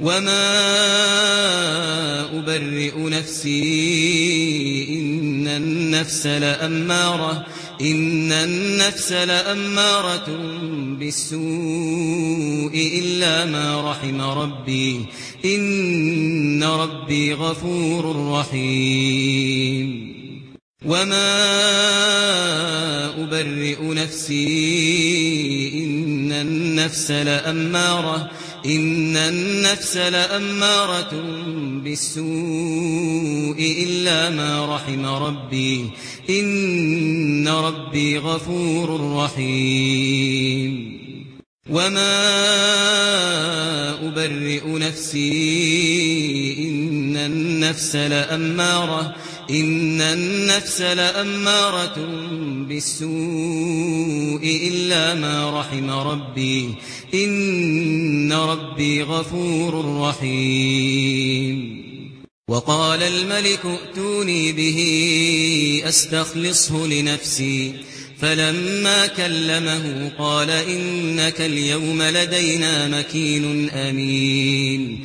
وما أبرئ نفسي إن النفس لأمارة إن النفس لأمارة بالسوء إلا ما رحم ربي إن ربي غفور رحيم وما أبرئ نفسي إن النفس لأمارة ان النفس لاماره بالسوء الا ما رحم ربي ان ربي غفور رحيم وما ابرئ نفسي ان النفس لاماره ان النفس لاماره بالسوء الا ما رحم ربي ان ربي غفور رحيم وقال الملك ائتوني به استخلصه لنفسي فلما كلمه قال انك اليوم لدينا مكين امين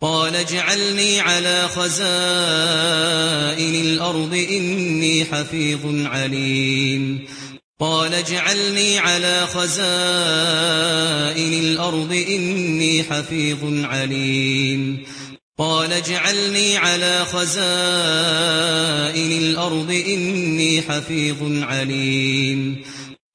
قال اجعلني على خزائن الأرض إني حفيظ عليم. قال اجعلني على خزائن الأرض إني حفيظ عليم. قال اجعلني على خزائن الأرض إني حفيظ عليم.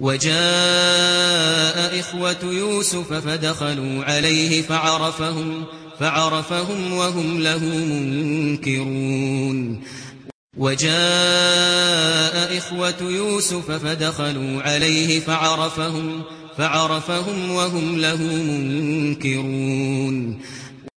وجاء إخوة يوسف فدخلوا عليه فعرفهم فعرفهم وهم له منكرون. وجاء إخوة يوسف فدخلوا عليه فعرفهم فعرفهم وهم له منكرون.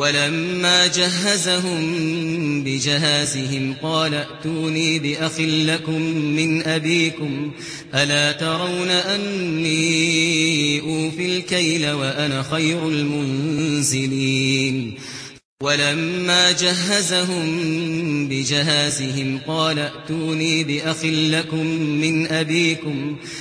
ولما جهزهم بجهازهم قال اتوني بأخ لكم من أبيكم ألا ترون أني أوفي الكيل وأنا خير المنزلين ولما جهزهم بجهازهم قال اتوني بأخ لكم من أبيكم ألا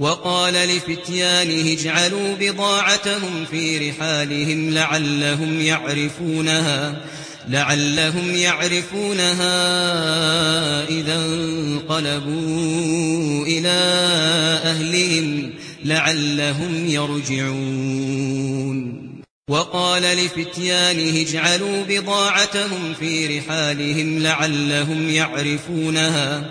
وقال لفتيانه اجعلوا بضاعتهم في رحالهم لعلهم يعرفونها لعلهم يعرفونها إذا انقلبوا إلى أهلهم لعلهم يرجعون. وقال لفتيانه اجعلوا بضاعتهم في رحالهم لعلهم يعرفونها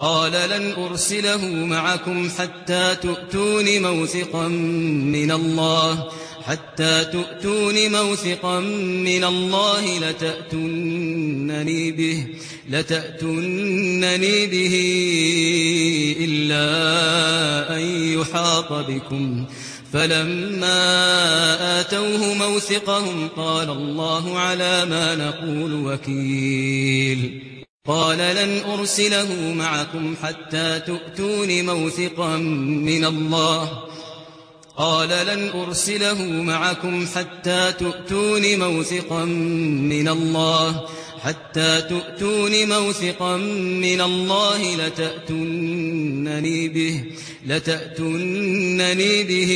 قال لن أرسله معكم حتى تؤتون موثقا من الله حتى تؤتون موثقا من الله لتأتونني به لتأتونني به إلا أن يحاط بكم. فلما آتوه موثقهم قال الله على ما نقول وكيل. قال لن أرسله معكم حتى تؤتون موثقا من الله. قال لن أرسله معكم حتى تؤتون موثقا من الله. حتى تؤتون موثقا من الله لتأتونني به لتأتونني به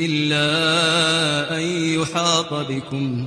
إلا أن يحاط بكم.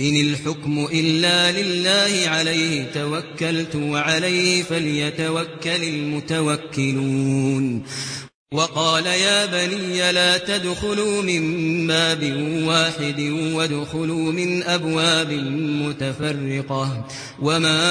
إن الحكم إلا لله عليه توكلت وعليه فليتوكل المتوكلون. وقال يا بني لا تدخلوا من باب واحد وادخلوا من أبواب متفرقة. وما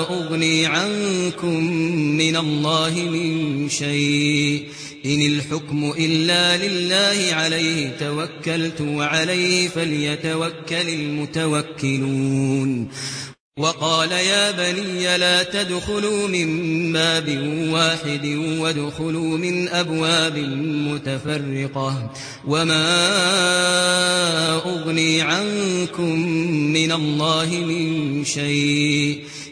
أغني عنكم من الله من شيء. إن الحكم إلا لله عليه توكلت وعليه فليتوكل المتوكلون. وقال يا بني لا تدخلوا من باب واحد وادخلوا من أبواب متفرقة. وما أغني عنكم من الله من شيء.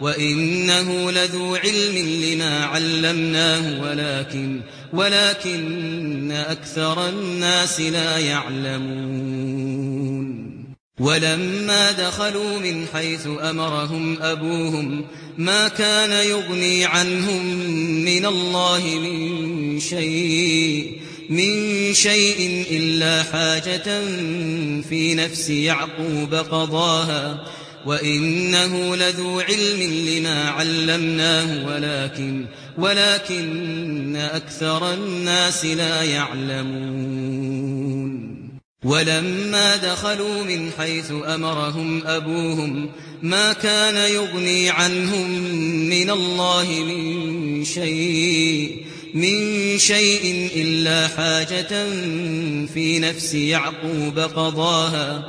وإنه لذو علم لما علمناه ولكن ولكن أكثر الناس لا يعلمون ولما دخلوا من حيث أمرهم أبوهم ما كان يغني عنهم من الله من شيء من شيء إلا حاجة في نفس يعقوب قضاها وإنه لذو علم لما علمناه ولكن ولكن أكثر الناس لا يعلمون ولما دخلوا من حيث أمرهم أبوهم ما كان يغني عنهم من الله من شيء من شيء إلا حاجة في نفس يعقوب قضاها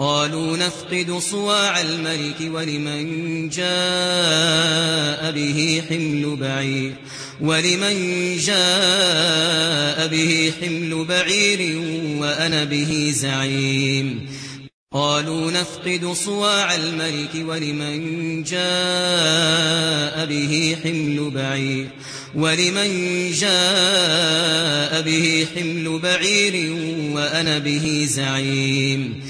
قالوا نفقد صواع الملك ولمن جاء به حمل بعير ولمن جاء به حمل بعير وأنا به زعيم. قالوا نفقد صواع الملك ولمن جاء به حمل بعير ولمن جاء به حمل بعير وأنا به زعيم.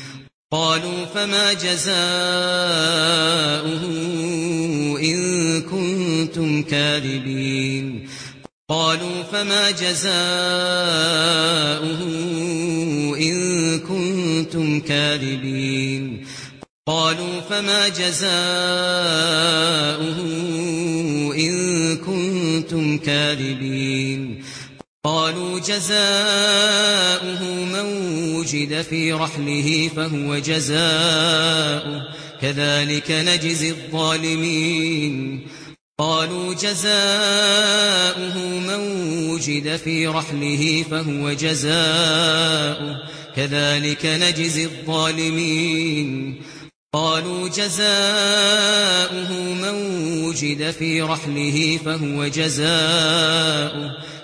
قالوا فما جزاؤه إن كنتم كاذبين قالوا فما جزاؤه إن كنتم كاذبين قالوا فما جزاؤه إن كنتم كاذبين قالوا جزاؤه من وجد في رحله فهو جزاؤه. كذلك نجزي الظالمين. قالوا جزاؤه من وجد في رحله فهو جزاؤه. كذلك نجزي الظالمين. قالوا جزاؤه من وجد في رحله فهو جزاؤه.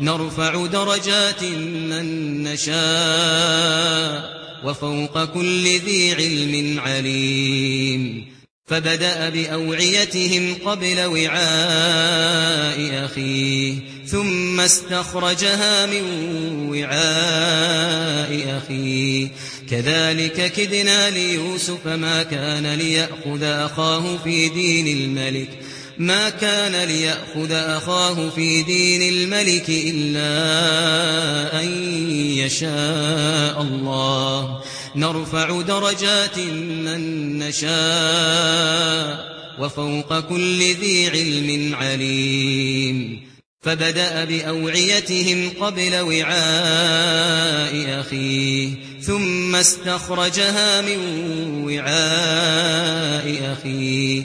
نرفع درجات من نشاء وفوق كل ذي علم عليم. فبدأ بأوعيتهم قبل وعاء أخيه ثم استخرجها من وعاء أخيه. كذلك كدنا ليوسف ما كان ليأخذ أخاه في دين الملك ما كان ليأخذ أخاه في دين الملك إلا أن يشاء الله. نرفع درجات من نشاء وفوق كل ذي علم عليم. فبدأ بأوعيتهم قبل وعاء أخيه ثم استخرجها من وعاء أخيه.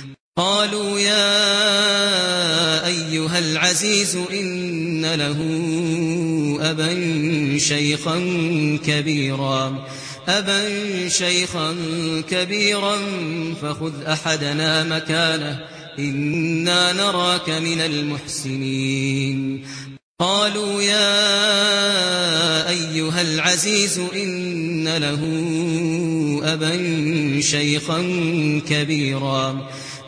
قالوا يا أيها العزيز إن له أبا شيخا كبيرا. أبا شيخا كبيرا فخذ أحدنا مكانه. إنا نراك من المحسنين. قالوا يا أيها العزيز إن له أبا شيخا كبيرا.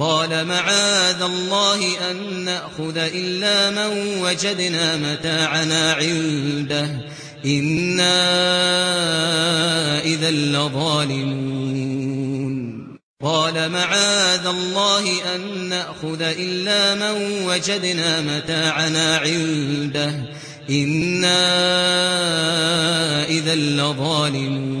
قال معاذ الله أن نأخذ إلا من وجدنا متاعنا عنده. إنا إذا لظالمون. قال معاذ الله أن نأخذ إلا من وجدنا متاعنا عنده. إنا إذا لظالمون.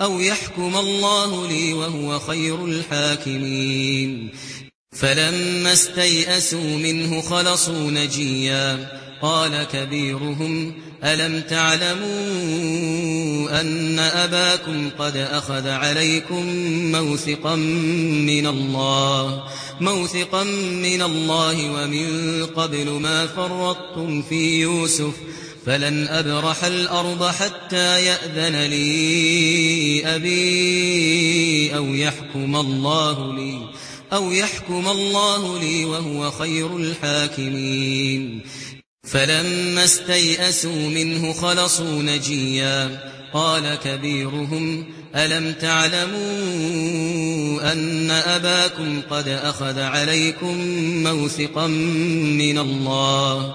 أو يحكم الله لي وهو خير الحاكمين. فلما استيئسوا منه خلصوا نجيا. قال كبيرهم ألم تعلموا أن أباكم قد أخذ عليكم موثقا من الله؟ موثقا من الله ومن قبل ما فرطتم في يوسف. فلن أبرح الأرض حتى يأذن لي أبي أو يحكم الله لي أو يحكم الله لي وهو خير الحاكمين. فلما استيئسوا منه خلصوا نجيا. قال كبيرهم ألم تعلموا أن أباكم قد أخذ عليكم موثقا من الله؟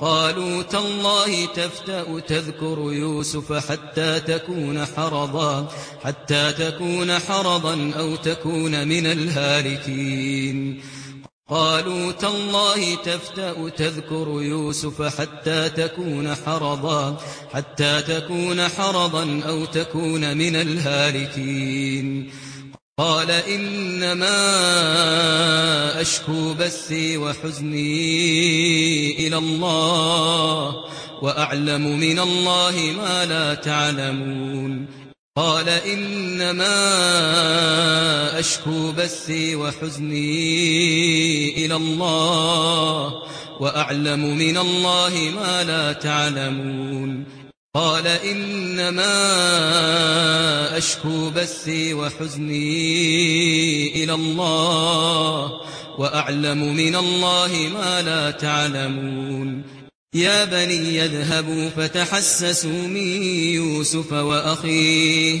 قالوا تالله تفتأ تذكر يوسف حتى تكون حرضا حتى تكون حرضا أو تكون من الهالكين. قالوا تالله تفتأ تذكر يوسف حتى تكون حرضا حتى تكون حرضا أو تكون من الهالكين. قال إنما أشكو بثي وحزني إلى الله وأعلم من الله ما لا تعلمون قال إنما أشكو بثي وحزني إلى الله وأعلم من الله ما لا تعلمون قال إنما أشكو بثي وحزني إلى الله وأعلم من الله ما لا تعلمون. يا بني اذهبوا فتحسسوا من يوسف وأخيه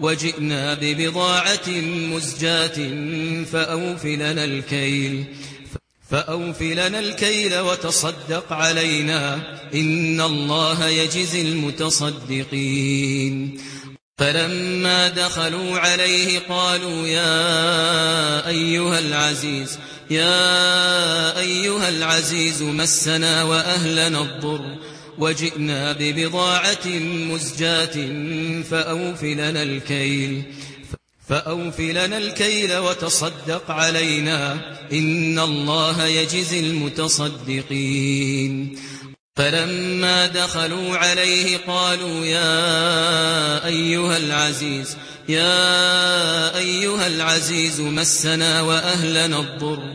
وجئنا ببضاعة مزجاة فأوفلنا الكيل فأوفي لنا الكيل وتصدق علينا إن الله يجزي المتصدقين. فلما دخلوا عليه قالوا يا أيها العزيز يا أيها العزيز مسنا وأهلنا الضر. وجئنا ببضاعة مزجاة فأوفلنا الكيل فأوفلنا الكيل وتصدق علينا إن الله يجزي المتصدقين. فلما دخلوا عليه قالوا يا أيها العزيز يا أيها العزيز مسنا وأهلنا الضر.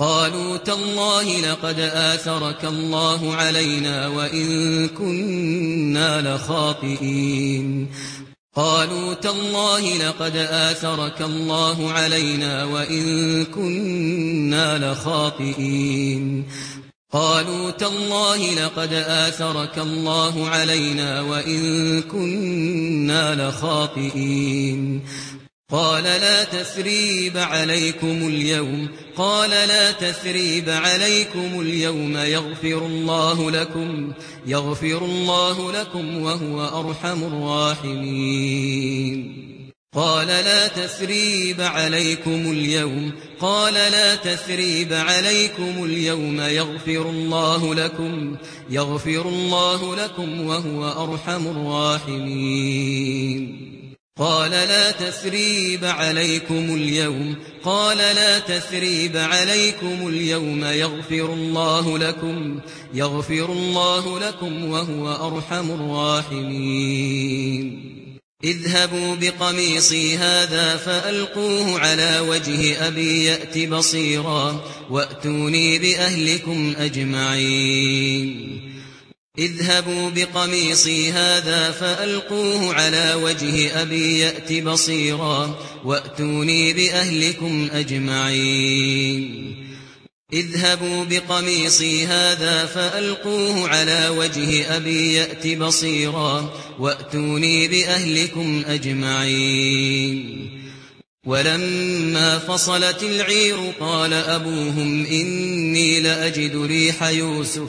قالوا تالله لقد آثرك الله علينا وإن كنا لخاطئين. قالوا تالله لقد آثرك الله علينا وإن كنا لخاطئين. قالوا تالله لقد آثرك الله علينا وإن كنا لخاطئين. قال لا تسريب عليكم اليوم قال لا تسريب عليكم اليوم يغفر الله لكم يغفر الله لكم وهو أرحم الراحمين قال لا تسريب عليكم اليوم قال لا تسريب عليكم اليوم يغفر الله لكم يغفر الله لكم وهو أرحم الراحمين قال لا تثريب عليكم اليوم. قال لا تثريب عليكم اليوم. يغفر الله لكم. يغفر الله لكم وهو أرحم الراحمين. اذهبوا بقميصي هذا فألقوه على وجه أبي ياتي بصيرا. وأتوني بأهلكم أجمعين. اذهبوا بقميصي هذا فألقوه على وجه أبي يأتي بصيرا وأتوني بأهلكم أجمعين. اذهبوا بقميصي هذا فألقوه على وجه أبي يأتي بصيرا وأتوني بأهلكم أجمعين. ولما فصلت العير قال أبوهم إني لأجد ريح يوسف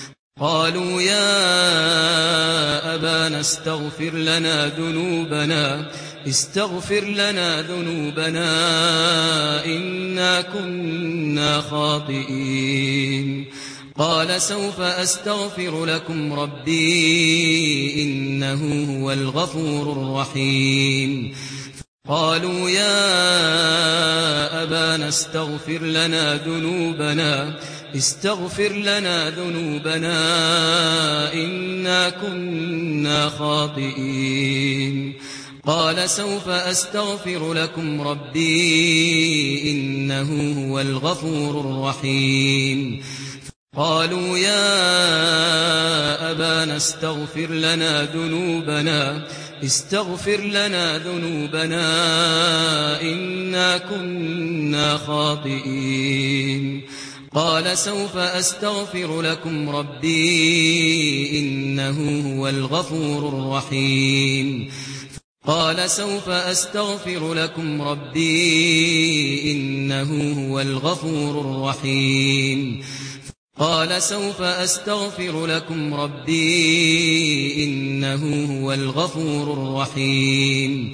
قالوا يا أبانا استغفر لنا ذنوبنا استغفر لنا ذنوبنا إنا كنا خاطئين. قال سوف أستغفر لكم ربي إنه هو الغفور الرحيم. قالوا يا أبانا استغفر لنا ذنوبنا استغفر لنا ذنوبنا إنا كنا خاطئين. قال سوف أستغفر لكم ربي إنه هو الغفور الرحيم. قالوا يا أبانا استغفر لنا ذنوبنا استغفر لنا ذنوبنا إنا كنا خاطئين. قال سوف أستغفر لكم ربي إنه هو الغفور الرحيم. قال سوف أستغفر لكم ربي إنه هو الغفور الرحيم. قال سوف أستغفر لكم ربي إنه هو الغفور الرحيم.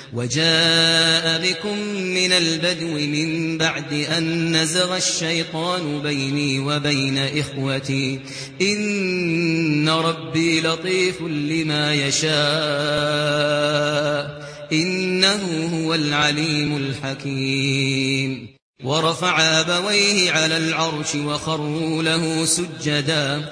وجاء بكم من البدو من بعد أن نزغ الشيطان بيني وبين إخوتي إن ربي لطيف لما يشاء إنه هو العليم الحكيم ورفع أبويه على العرش وخروا له سجداً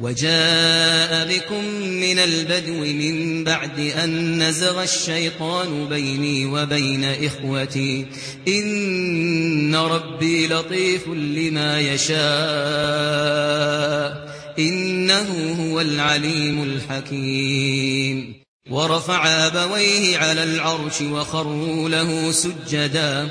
وجاء بكم من البدو من بعد أن نزغ الشيطان بيني وبين إخوتي. إن ربي لطيف لما يشاء. إنه هو العليم الحكيم. ورفع أبويه على العرش وخروا له سجداً.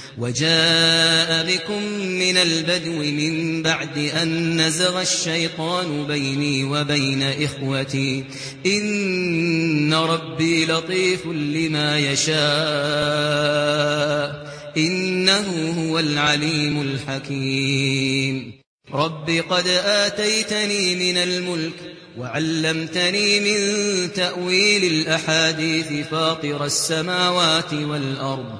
وجاء بكم من البدو من بعد أن نزغ الشيطان بيني وبين إخوتي. إن ربي لطيف لما يشاء. إنه هو العليم الحكيم. رب قد آتيتني من الملك وعلمتني من تأويل الأحاديث فاطر السماوات والأرض.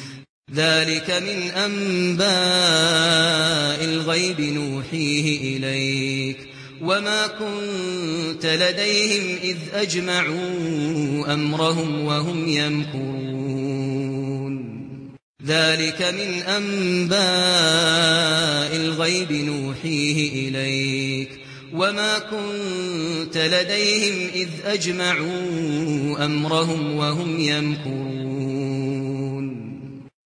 ذلك من أنباء الغيب نوحيه إليك وما كنت لديهم إذ أجمعوا أمرهم وهم يمكرون. ذلك من أنباء الغيب نوحيه إليك وما كنت لديهم إذ أجمعوا أمرهم وهم يمكرون.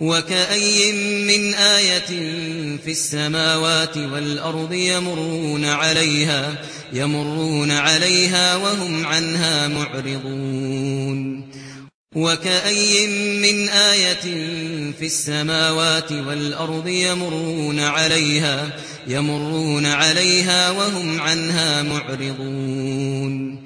وكأي من آية في السماوات والأرض يمرون عليها يمرون عليها وهم عنها معرضون. وكأي من آية في السماوات والأرض يمرون عليها يمرون عليها وهم عنها معرضون.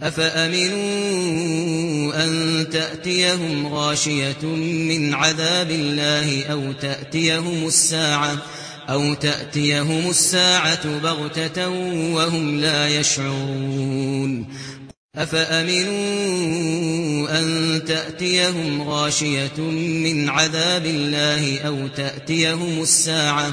أفأمنوا أن تأتيهم غاشية من عذاب الله أو تأتيهم الساعة أو تأتيهم الساعة بغتة وهم لا يشعرون أفأمنوا أن تأتيهم غاشية من عذاب الله أو تأتيهم الساعة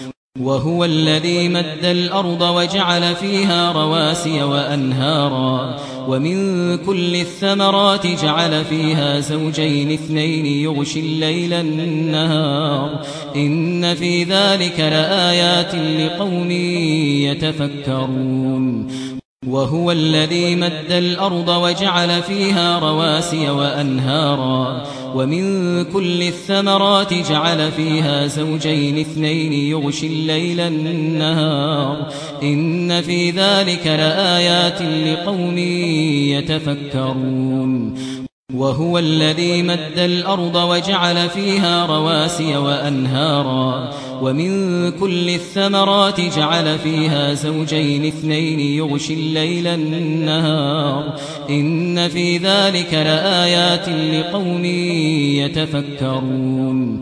وهو الذي مد الأرض وجعل فيها رواسي وأنهارا ومن كل الثمرات جعل فيها زوجين اثنين يغشي الليل النهار إن في ذلك لآيات لقوم يتفكرون وهو الذي مد الأرض وجعل فيها رواسي وأنهارا ومن كل الثمرات جعل فيها زوجين اثنين يغشي الليل النهار إن في ذلك لآيات لقوم يتفكرون وهو الذي مد الأرض وجعل فيها رواسي وأنهارا ومن كل الثمرات جعل فيها زوجين اثنين يغشي الليل النهار إن في ذلك لآيات لقوم يتفكرون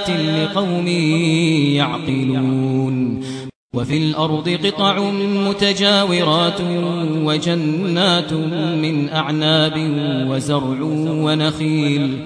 آيات لقوم يعقلون وفي الأرض قطع متجاورات وجنات من أعناب وزرع ونخيل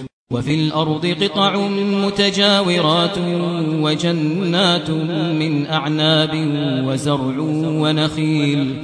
وفي الأرض قطع متجاورات وجنات من أعناب وزرع ونخيل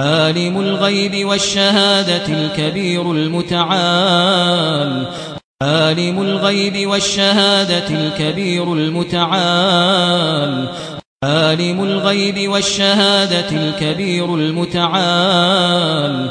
عالم الغيب والشهادة الكبير المتعال. عالم الغيب والشهادة الكبير المتعال. عالم الغيب والشهادة الكبير المتعال.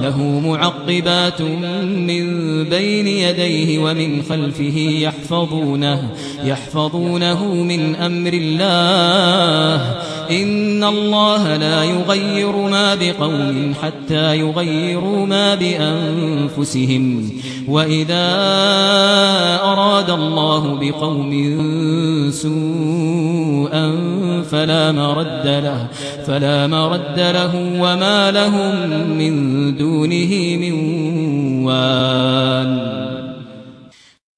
له معقبات من بين يديه ومن خلفه يحفظونه يحفظونه من أمر الله. إن الله لا يغير ما بقوم حتى يغيروا ما بأنفسهم. وإذا أراد الله بقوم سوءا فلا مرد له فلا مرد له وما لهم من دون دونه من وال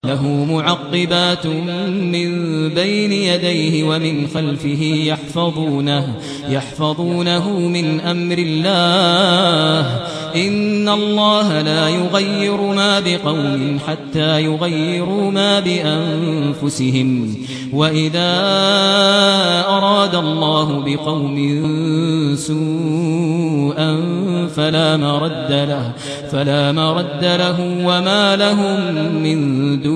له معقبات من بين يديه ومن خلفه يحفظونه يحفظونه من أمر الله. إن الله لا يغير ما بقوم حتى يغيروا ما بأنفسهم. وإذا أراد الله بقوم سوءا فلا مرد له فلا مرد له وما لهم من دون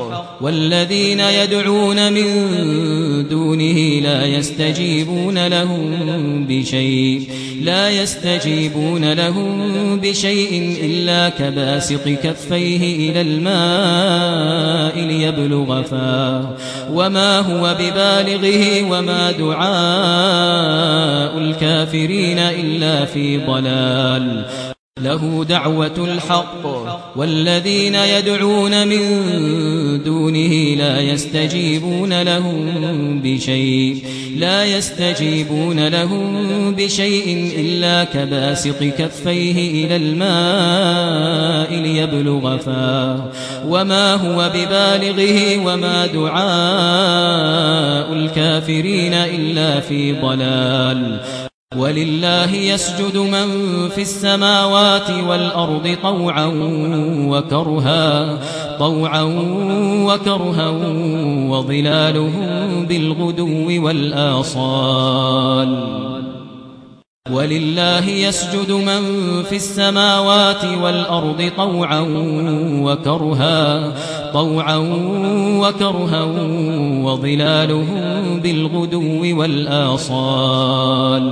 والذين يدعون من دونه لا يستجيبون لهم بشيء لا يستجيبون لهم بشيء الا كباسق كفيه إلى الماء ليبلغ فاه. وما هو ببالغه وما دعاء الكافرين الا في ضلال. له دعوة الحق. والذين يدعون من دونه لا يستجيبون لهم بشيء لا يستجيبون لهم بشيء الا كباسط كفيه إلى الماء ليبلغ فاه. وما هو ببالغه وما دعاء الكافرين الا في ضلال. ولله يسجد من في السماوات والأرض طوعا وكرها طوعا وكرها وظلالهم بالغدو والآصال. ولله يسجد من في السماوات والأرض طوعا وكرها طوعا وكرها وظلالهم بالغدو والآصال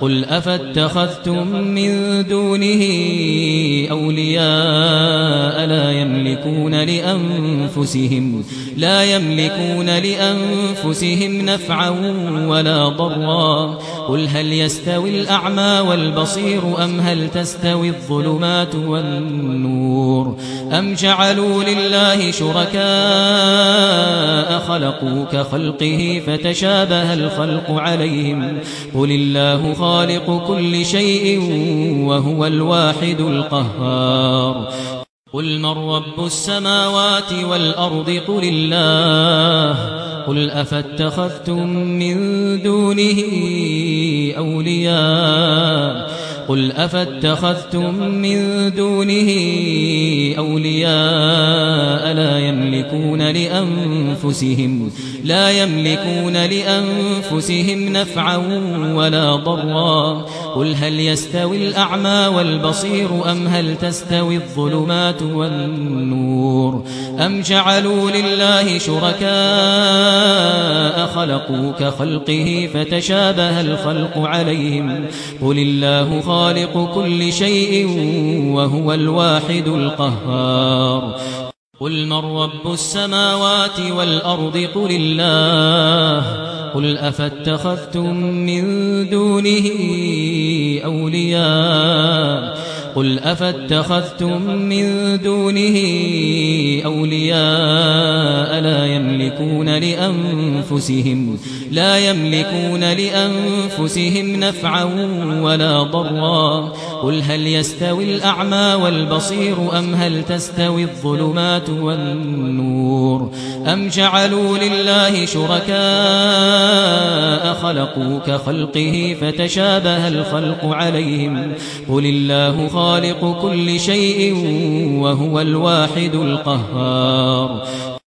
قل أفاتخذتم من دونه أولياء لا يملكون لأنفسهم لا يملكون لأنفسهم نفعا ولا ضرا. قل هل يستوي الأعمى والبصير أم هل تستوي الظلمات والنور؟ أم جعلوا لله شركاء خلقوا كخلقه فتشابه الخلق عليهم؟ قل الله خلق خالق كل شيء وهو الواحد القهار. قل من رب السماوات والأرض قل الله. قل أفاتخذتم من دونه أولياء. قل أفاتخذتم من دونه أولياء لا يملكون لأنفسهم لا يملكون لأنفسهم نفعا ولا ضرا. قل هل يستوي الأعمى والبصير أم هل تستوي الظلمات والنور؟ أم جعلوا لله شركاء خلقوا كخلقه فتشابه الخلق عليهم؟ قل الله خلق خالق كل شيء وهو الواحد القهار. قل من رب السماوات والأرض قل الله. قل أفاتخذتم من دونه أولياء. قل أفاتخذتم من دونه أولياء لا يملكون لأنفسهم لا يملكون لأنفسهم نفعا ولا ضرا. قل هل يستوي الأعمى والبصير أم هل تستوي الظلمات والنور؟ أم جعلوا لله شركاء خلقوا كخلقه فتشابه الخلق عليهم؟ قل الله خالق خالق كل شيء وهو الواحد القهار.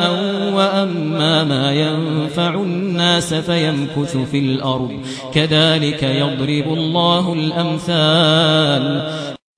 داء وأما ما ينفع الناس فيمكث في الأرض. كذلك يضرب الله الأمثال.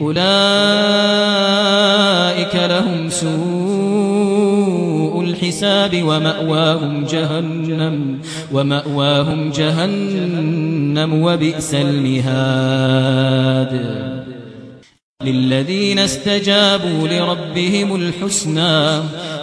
أولئك لهم سوء الحساب ومأواهم جهنم ومأواهم جهنم وبئس المهاد. للذين استجابوا لربهم الحسنى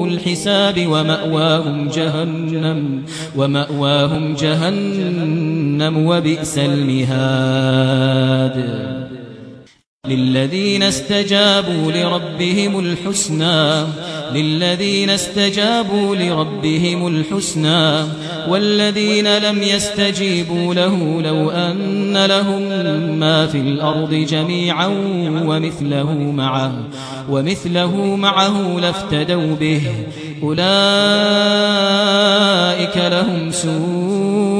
سوء الحساب ومأواهم جهنم ومأواهم جهنم وبئس المهاد. للذين استجابوا لربهم الحسنى للذين استجابوا لربهم الحسنى والذين لم يستجيبوا له لو أن لهم ما في الأرض جميعا ومثله معه ومثله معه لافتدوا به. أولئك لهم سوء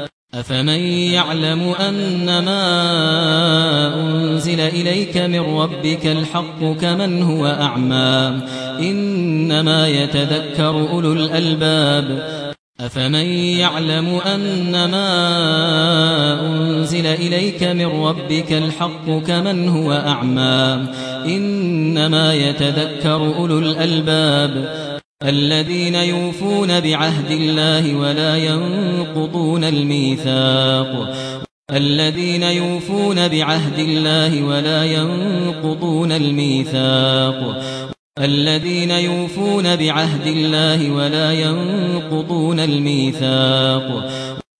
أفمن يعلم أن ما أنزل إليك من ربك الحق كمن هو أعمى إنما يتذكر أولو الألباب أفمن يعلم أن ما أنزل إليك من ربك الحق كمن هو أعمى إنما يتذكر أولو الألباب الذين يوفون بعهد الله ولا ينقضون الميثاق. الذين يوفون بعهد الله ولا ينقضون الميثاق. الذين يوفون بعهد الله ولا ينقضون الميثاق.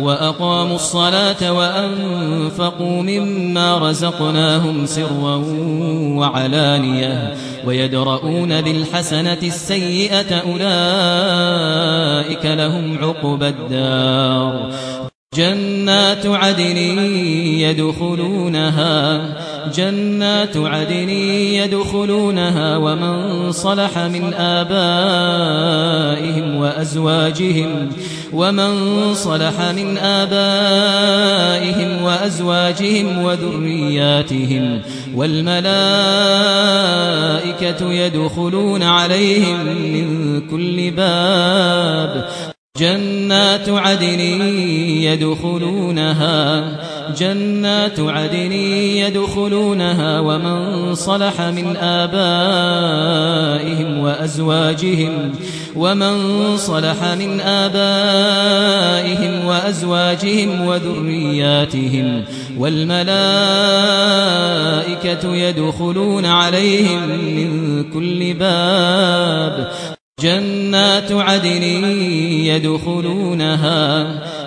وأقاموا الصلاة وأنفقوا مما رزقناهم سرا وعلانية ويدرؤون بالحسنة السيئة أولئك لهم عقبى الدار جنات عدن يدخلونها جنات عدن يدخلونها ومن صلح من آبائهم وأزواجهم ومن صلح من آبائهم وأزواجهم وذرياتهم والملائكة يدخلون عليهم من كل باب جنات عدن يدخلونها جنات عدن يدخلونها ومن صلح من آبائهم وأزواجهم ومن صلح من آبائهم وأزواجهم وذرياتهم والملائكة يدخلون عليهم من كل باب جنات عدن يدخلونها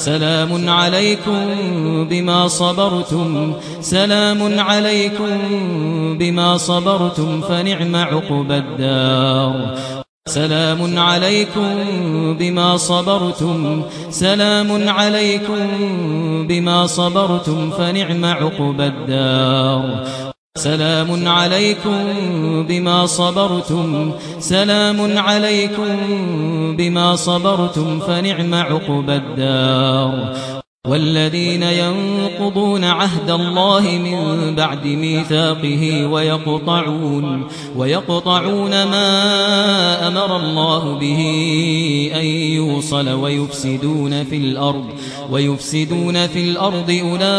سلام عليكم بما صبرتم. سلام عليكم بما صبرتم فنعم عقب الدار. سلام عليكم بما صبرتم. سلام عليكم بما صبرتم فنعم عقب الدار. سلام عليكم بما صبرتم. سلام عليكم بما صبرتم. فنعم عقب الدار. والذين ينقضون عهد الله من بعد ميثاقه ويقطعون ويقطعون ما أمر الله به أن يوصل ويفسدون في الأرض ويفسدون في الأرض أولئك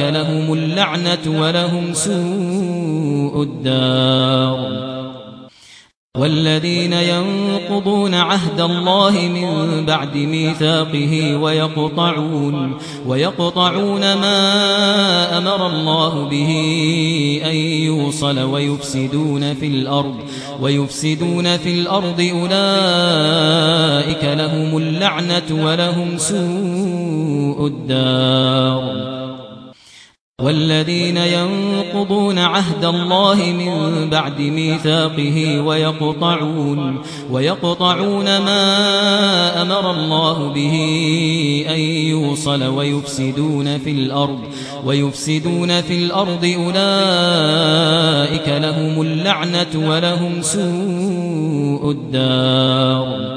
لهم اللعنة ولهم سوء الدار والذين ينقضون عهد الله من بعد ميثاقه ويقطعون ويقطعون ما أمر الله به أن يوصل ويفسدون في الأرض ويفسدون في الأرض أولئك لهم اللعنة ولهم سوء الدار والذين ينقضون عهد الله من بعد ميثاقه ويقطعون ويقطعون ما أمر الله به أن يوصل ويفسدون في الأرض ويفسدون في الأرض أولئك لهم اللعنة ولهم سوء الدار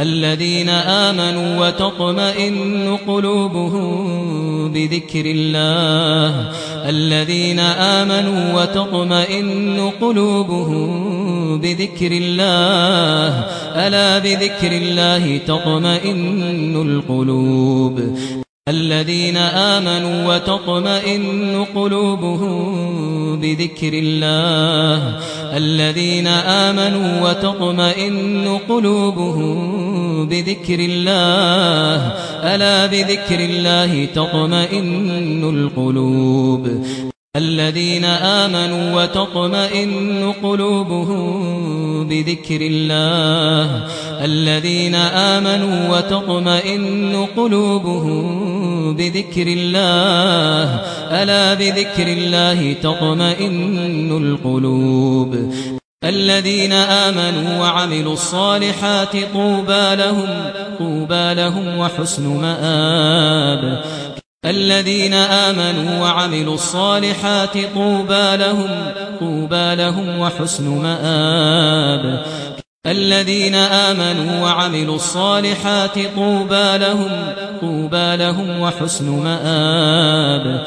الذين آمنوا وتطمئن قلوبهم بذكر الله. الذين آمنوا وتطمئن قلوبهم بذكر الله. ألا بذكر الله تطمئن القلوب. الذين آمنوا وتطمئن قلوبهم بذكر الله. الذين آمنوا وتطمئن قلوبهم بذكر الله. ألا بذكر الله تطمئن القلوب؟ الذين آمنوا وتطمئن قلوبهم بذكر الله. الذين آمنوا وتطمئن قلوبهم بذكر الله. ألا بذكر الله تطمئن القلوب. الذين آمنوا وعملوا الصالحات طوبى لهم طوبى لهم وحسن مآب. الذين آمنوا وعملوا الصالحات طوبى لهم طوبى لهم وحسن مآب. الذين آمنوا وعملوا الصالحات طوبى لهم طوبى لهم وحسن مآب.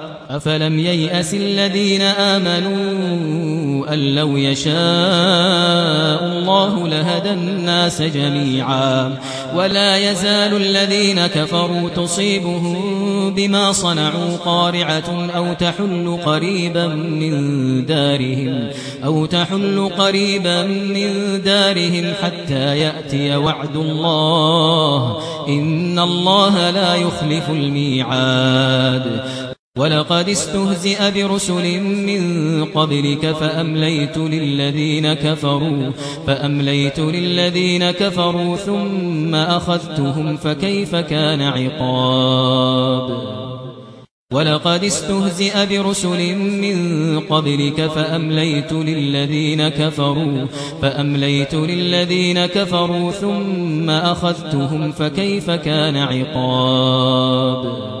أفلم ييأس الذين آمنوا أن لو يشاء الله لهدى الناس جميعا ولا يزال الذين كفروا تصيبهم بما صنعوا قارعة أو تحل قريبا من دارهم أو تحل قريبا من دارهم حتى يأتي وعد الله إن الله لا يخلف الميعاد ولقد استهزئ برسل من قبلك فأمليت للذين كفروا فأمليت للذين كفروا ثم أخذتهم فكيف كان عقاب ولقد استهزئ برسل من قبلك فأمليت للذين كفروا فأمليت للذين كفروا ثم أخذتهم فكيف كان عقاب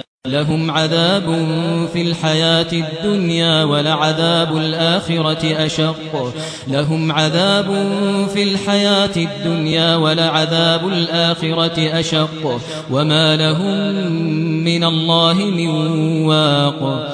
لهم عذاب في الحياة الدنيا ولعذاب الآخرة أشق. لهم عذاب في الحياة الدنيا ولعذاب الآخرة أشق. وما لهم من الله من واق.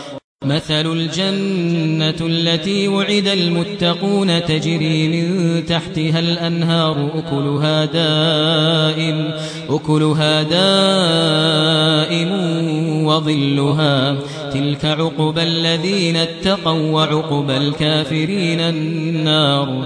مثل الجنة التي وعد المتقون تجري من تحتها الأنهار أكلها دائم, أكلها دائم وظلها. تلك عُقْبَى الذين اتقوا وَعُقْبَى الكافرين النار.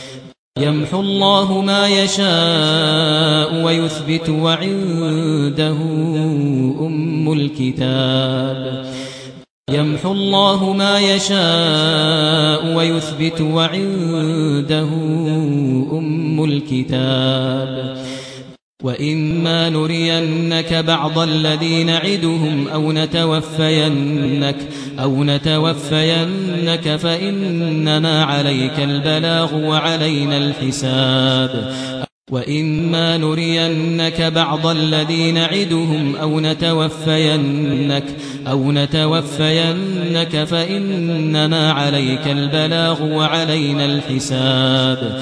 يمحو الله ما يشاء ويثبت وعنده أم الكتاب. يمحو الله ما يشاء ويثبت وعنده أم الكتاب. وَإِمَّا نُرِيَنَّكَ بَعْضَ الَّذِينَ نَعِدُهُمْ أَوْ نَتَوَفَّيَنَّكَ أَوْ نَتَوَفَّيَنَّكَ فَإِنَّمَا عَلَيْكَ الْبَلَاغُ وَعَلَيْنَا الْحِسَابُ وَإِمَّا نُرِيَنَّكَ بَعْضَ الَّذِينَ نَعِدُهُمْ أَوْ نَتَوَفَّيَنَّكَ أَوْ نَتَوَفَّيَنَّكَ فَإِنَّمَا عَلَيْكَ الْبَلَاغُ وَعَلَيْنَا الْحِسَابُ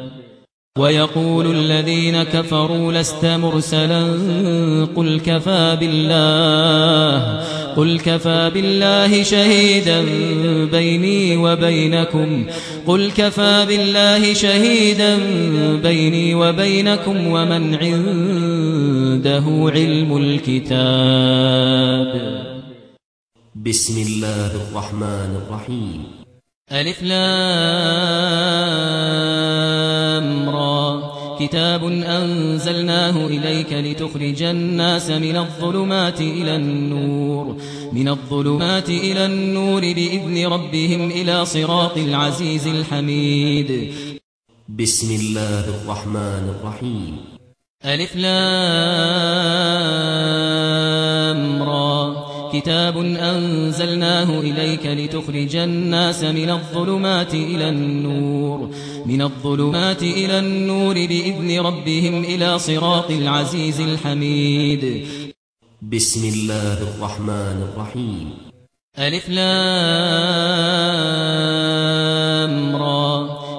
ويقول الذين كفروا لست مرسلا قل كفى بالله قل كفى بالله شهيدا بيني وبينكم قل كفى بالله شهيدا بيني وبينكم ومن عنده علم الكتاب بسم الله الرحمن الرحيم. ألف لام أمرا. كتاب أنزلناه إليك لتخرج الناس من الظلمات إلى النور. من الظلمات إلى النور بإذن ربهم إلى صراط العزيز الحميد. بسم الله الرحمن الرحيم. ألف لامرا كتاب أنزلناه إليك لتخرج الناس من الظلمات إلى النور من الظلمات إلى النور بإذن ربهم إلى صراط العزيز الحميد. بسم الله الرحمن الرحيم. ألف لامرأ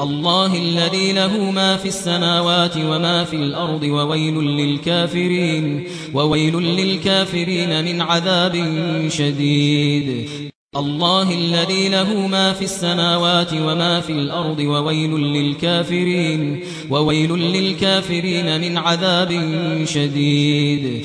الله الذي له ما في السماوات وما في الأرض وويل للكافرين وويل للكافرين من عذاب شديد الله الذي له ما في السماوات وما في الأرض وويل للكافرين وويل للكافرين من عذاب شديد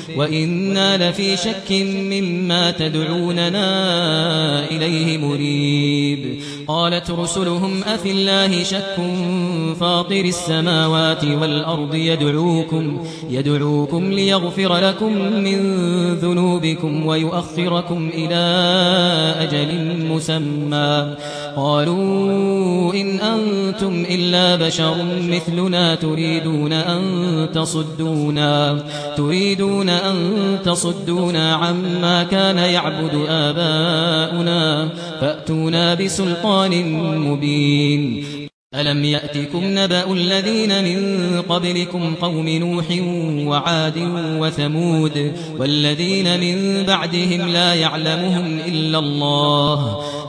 وإنا لفي شك مما تدعوننا إليه مريب قالت رسلهم أفي الله شك فاطر السماوات والأرض يدعوكم, يدعوكم ليغفر لكم من ذنوبكم ويؤخركم إلى أجل مسمى. قالوا إن أنتم إلا بشر مثلنا تريدون أن تصدونا تريدون أن تصدونا عما كان يعبد آباؤنا فأتونا بسلطان مبين. ألم يأتكم نبأ الذين من قبلكم قوم نوح وعاد وثمود والذين من بعدهم لا يعلمهم إلا الله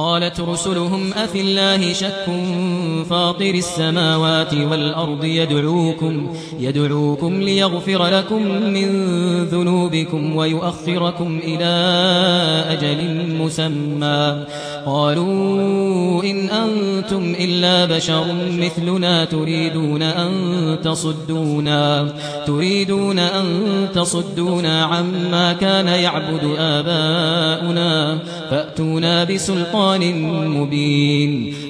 قالت رسلهم أفي الله شك فاطر السماوات والأرض يدعوكم, يدعوكم ليغفر لكم من ذنوبكم ويؤخركم إلى أجل مسمى. قالوا إن أنتم إلا بشر مثلنا تريدون أن تصدونا, تريدون أن تصدونا عما كان يعبد آباؤنا فأتونا بسلطان سلطان مبين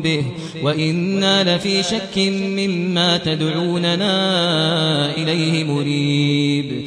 به. وإنا لفي شك مما تدعوننا إليه مريب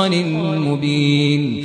سلطان مبين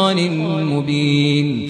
سلطان مبين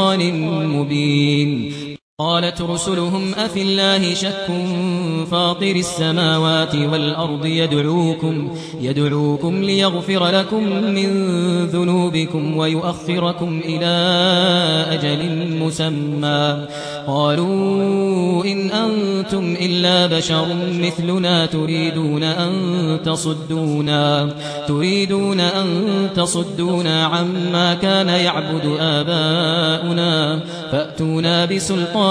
سلطان مبين قالت رسلهم أفي الله شك فاطر السماوات والأرض يدعوكم, يدعوكم ليغفر لكم من ذنوبكم ويؤخركم إلى أجل مسمى. قالوا إن أنتم إلا بشر مثلنا تريدون أن تصدونا, تريدون أن تصدونا عما كان يعبد آباؤنا فأتونا بسلطان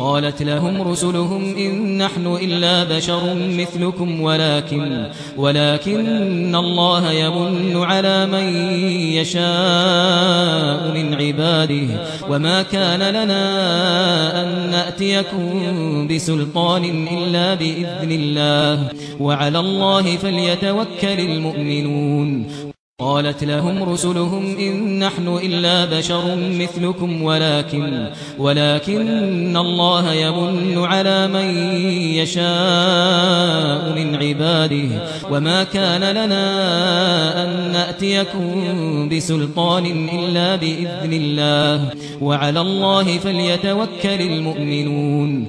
قالت لهم رسلهم إن نحن إلا بشر مثلكم ولكن, ولكن الله يمن على من يشاء من عباده وما كان لنا أن نأتيكم بسلطان إلا بإذن الله وعلى الله فليتوكل المؤمنون قالت لهم رسلهم إن نحن إلا بشر مثلكم ولكن ولكن الله يمن على من يشاء من عباده وما كان لنا أن نأتيكم بسلطان إلا بإذن الله وعلى الله فليتوكل المؤمنون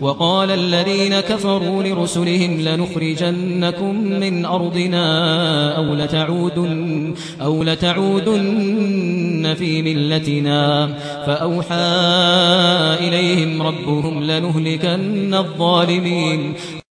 وقال الذين كفروا لرسلهم لنخرجنكم من أرضنا أو لتعودن, أو لتعودن في ملتنا. فأوحى إليهم ربهم لنهلكن الظالمين.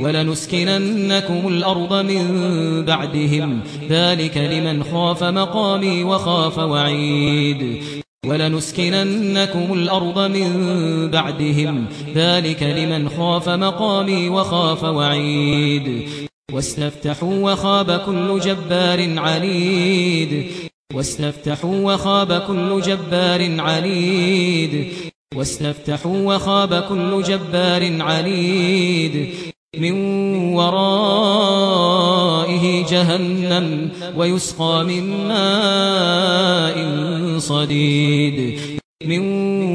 ولنسكننكم الأرض من بعدهم. ذلك لمن خاف مقامي وخاف وعيد. ولنسكننكم الأرض من بعدهم. ذلك لمن خاف مقامي وخاف وعيد. واستفتحوا وخاب كل جبار عنيد. واستفتحوا وخاب كل جبار عنيد. واستفتحوا وخاب كل جبار عنيد. من ورائه جهنم ويسقى من ماء صديد. من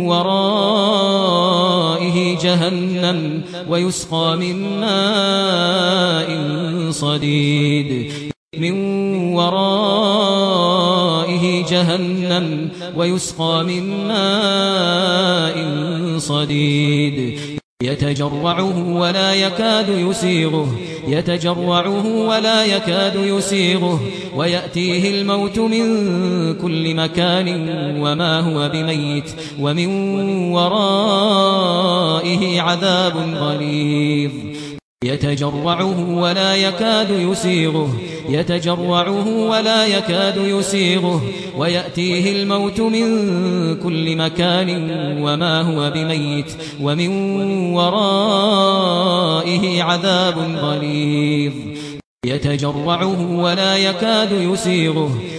ورائه جهنم ويسقى من ماء صديد. من ورائه جهنم ويسقى من ماء صديد. يتجرعه ولا يكاد يسيغه. يتجرعه ولا يكاد يسيغه. ويأتيه الموت من كل مكان وما هو بميت. ومن ورائه عذاب غليظ. يتجرعه ولا يكاد يسيغه. يتجرعه ولا يكاد يسيغه. ويأتيه الموت من كل مكان وما هو بميت. ومن ورائه عذاب غليظ. يتجرعه ولا يكاد يسيغه.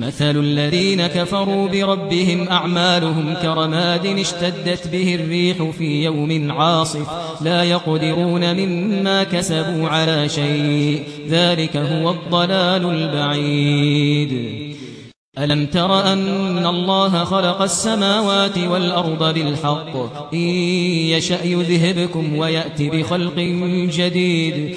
مثل الذين كفروا بربهم أعمالهم كرماد اشتدت به الريح في يوم عاصف لا يقدرون مما كسبوا على شيء ذلك هو الضلال البعيد. ألم تر أن الله خلق السماوات والأرض بالحق؟ إن يشأ يذهبكم ويأتي بخلق جديد.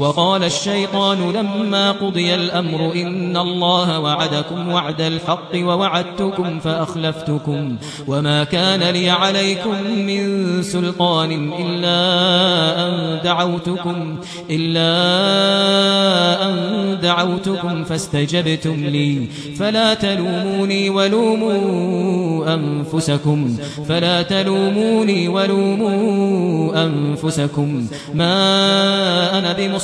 وقال الشيطان لما قضي الأمر إن الله وعدكم وعد الحق ووعدتكم فأخلفتكم وما كان لي عليكم من سلطان إلا أن دعوتكم إلا أن دعوتكم فاستجبتم لي فلا تلوموني ولوموا أنفسكم فلا تلوموني ولوموا أنفسكم ما أنا بمصر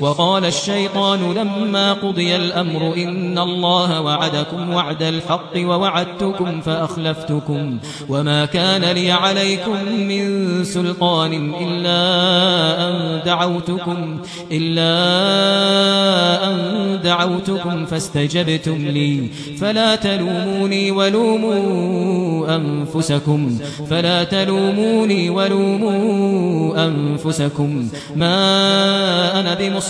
وقال الشيطان لما قضي الأمر إن الله وعدكم وعد الحق ووعدتكم فأخلفتكم وما كان لي عليكم من سلطان إلا أن دعوتكم إلا أن دعوتكم فاستجبتم لي فلا تلوموني ولوموا أنفسكم فلا تلوموني ولوموا أنفسكم ما أنا بمصر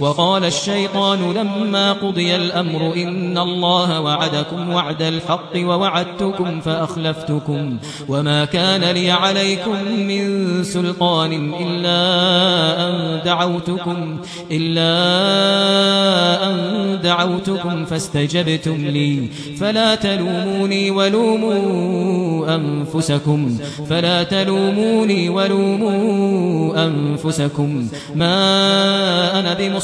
وقال الشيطان لما قضي الأمر إن الله وعدكم وعد الحق ووعدتكم فأخلفتكم وما كان لي عليكم من سلطان إلا أن دعوتكم إلا أن دعوتكم فاستجبتم لي فلا تلوموني ولوموا أنفسكم فلا تلوموني ولوموا أنفسكم ما أنا بمصر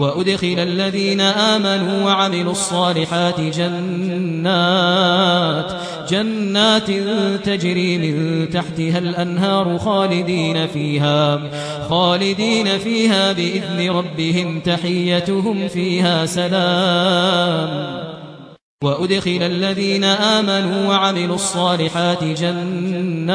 وأدخل الذين آمنوا وعملوا الصالحات جنات جنات تجري من تحتها الأنهار خالدين فيها خالدين فيها بإذن ربهم تحيتهم فيها سلام وأدخل الذين آمنوا وعملوا الصالحات جنات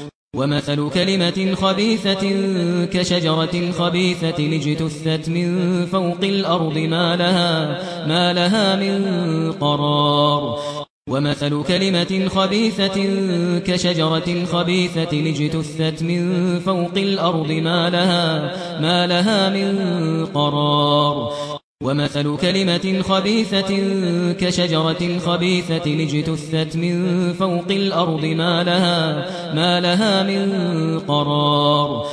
ومثل كلمة خبيثة كشجرة خبيثة لجتثت من فوق الأرض ما لها, ما لها من قرار. ومثل كلمة خبيثة كشجرة خبيثة لجتثت من فوق الأرض ما لها, ما لها من قرار. ومثل كلمة خبيثة كشجرة خبيثة لجتثت من فوق الأرض ما لها, ما لها من قرار.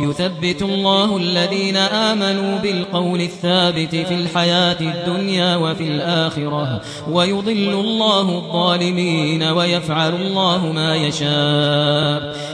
يثبت الله الذين آمنوا بالقول الثابت في الحياة الدنيا وفي الآخرة ويضل الله الظالمين ويفعل الله ما يشاء.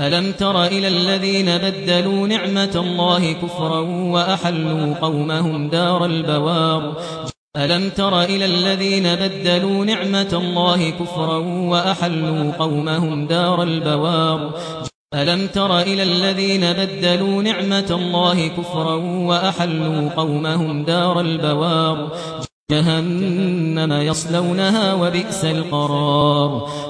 ألم تر إلى الذين بدلوا نعمة الله كفرا وأحلوا قومهم دار البوار؟ ألم تر إلى الذين بدلوا نعمة الله كفرا وأحلوا قومهم دار البوار؟ ألم تر إلى الذين بدلوا نعمة الله كفرا وأحلوا قومهم دار البوار؟ جهنم يصلونها وبئس القرار.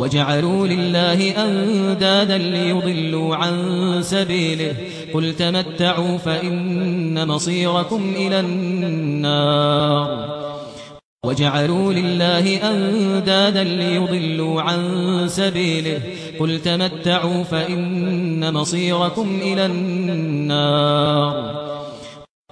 وجعلوا لله أندادا ليضلوا عن سبيله. قل تمتعوا فإن مصيركم إلى النار. وجعلوا لله أندادا ليضلوا عن سبيله. قل تمتعوا فإن مصيركم إلى النار.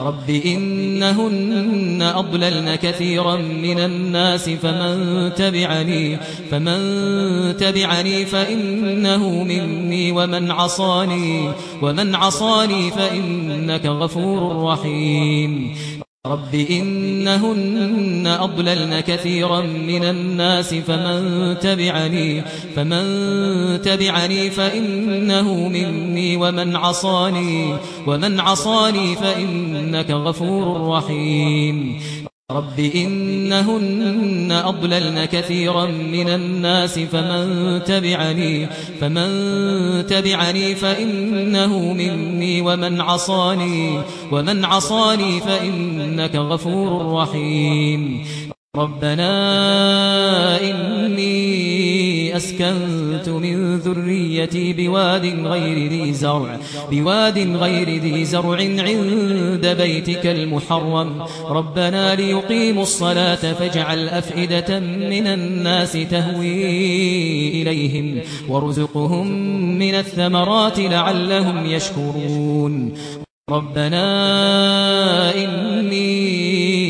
رب إنهن أضللن كثيرا من الناس فمن تبعني, فمن تبعني فإنه مني ومن عصاني, ومن عصاني فإنك غفور رحيم رب إنهن أضللن كثيرا من الناس فمن تبعني, فمن تبعني فإنه مني ومن عصاني, ومن عصاني فإنك غفور رحيم. رب إنهن أضللن كثيرا من الناس فمن تبعني, فمن تبعني فإنه مني ومن عصاني, ومن عصاني فإنك غفور رحيم. ربنا إني أسكنت من ذريتي بواد غير ذي زرع بواد غير ذي زرع عند بيتك المحرم. ربنا ليقيموا الصلاة فاجعل أفئدة من الناس تهوي إليهم وارزقهم من الثمرات لعلهم يشكرون. ربنا إني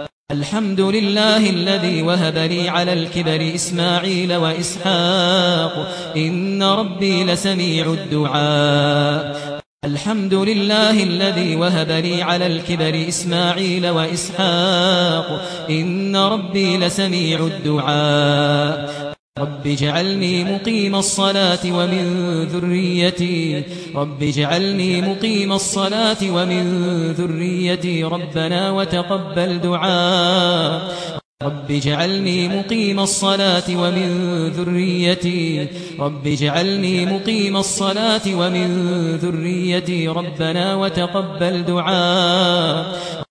الحمد لله الذي وهب لي على الكبر إسماعيل وإسحاق إن ربي لسميع الدعاء. الحمد لله الذي وهب لي على الكبر إسماعيل وإسحاق إن ربي لسميع الدعاء. رب اجعلني مقيم الصلاة ومن ذريتي. رب اجعلني مقيم الصلاة ومن ذريتي. ربنا وتقبل دعاء. رب اجعلني مقيم الصلاة ومن ذريتي. رب اجعلني مقيم الصلاة ومن ذريتي. ربنا وتقبل دعاء.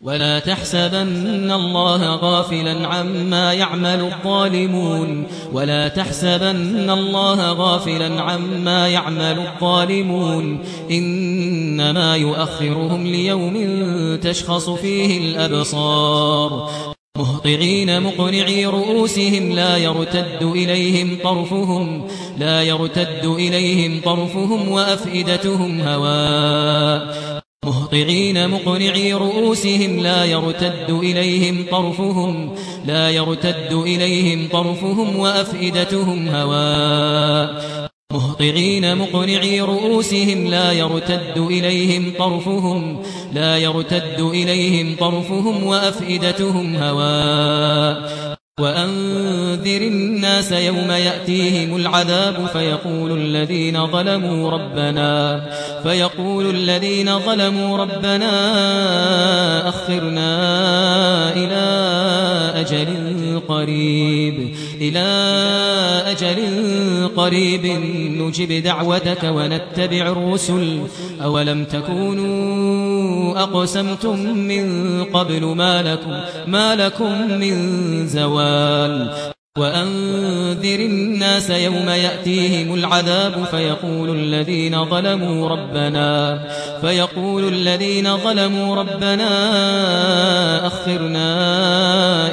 ولا تحسبن الله غافلا عما يعمل الظالمون. ولا تحسبن الله غافلا عما يعمل الظالمون. إنما يؤخرهم ليوم تشخص فيه الأبصار. مهطعين مقنعي رؤوسهم لا يرتد إليهم طرفهم لا يرتد إليهم طرفهم وأفئدتهم هواء. مهطعين مقنعي رؤوسهم لا يرتد إليهم طرفهم لا يرتد إليهم طرفهم وأفئدتهم هواء مهطعين مقنعي رؤوسهم لا يرتد إليهم طرفهم لا يرتد إليهم طرفهم وأفئدتهم هواء وأنذر الناس يوم يأتيهم العذاب فيقول الذين ظلموا ربنا فيقول الذين ظلموا ربنا أخرنا إلى أجل قريب. إلى أجل قريب نجب دعوتك ونتبع الرسل. أولم تكونوا أقسمتم من قبل ما لكم, ما لكم من زوال. وأنذر الناس يوم يأتيهم العذاب فيقول الذين ظلموا ربنا فيقول الذين ظلموا ربنا أخرنا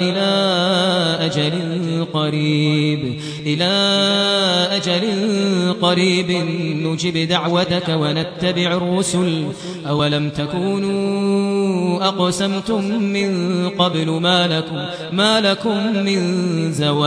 إلى أجل قريب إلى أجل قريب نجب دعوتك ونتبع الرسل أولم تكونوا أقسمتم من قبل ما لكم ما لكم من زوال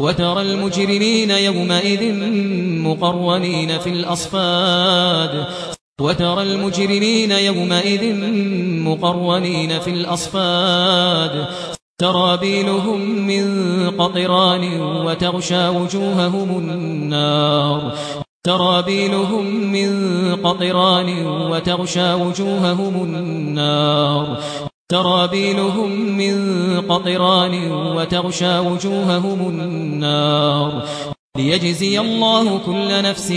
وترى المجرمين يومئذ مقرنين في الأصفاد. وترى المجرمين يومئذ مقرنين في الأصفاد. ترابيلهم من قطران وتغشى وجوههم النار. ترابيلهم من قطران وتغشى وجوههم النار. ترابيلهم من قطران وتغشى وجوههم النار. ليجزي الله كل نفس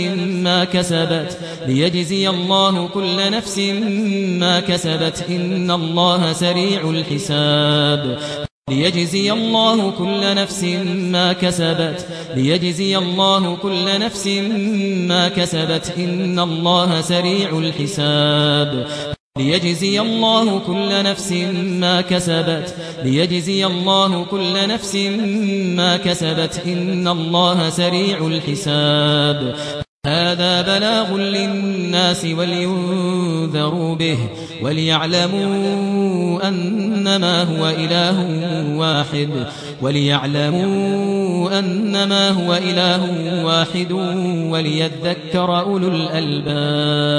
ما كسبت. ليجزي الله كل نفس ما كسبت. إن الله سريع الحساب. ليجزي الله كل نفس ما كسبت. ليجزي الله كل نفس ما كسبت. إن الله سريع الحساب. ليجزي الله كل نفس ما كسبت ليجزي الله كل نفس ما كسبت إن الله سريع الحساب. هذا بلاغ للناس ولينذروا به وليعلموا أنما هو إله واحد وليعلموا أنما هو إله واحد وليذكر أولو الألباب.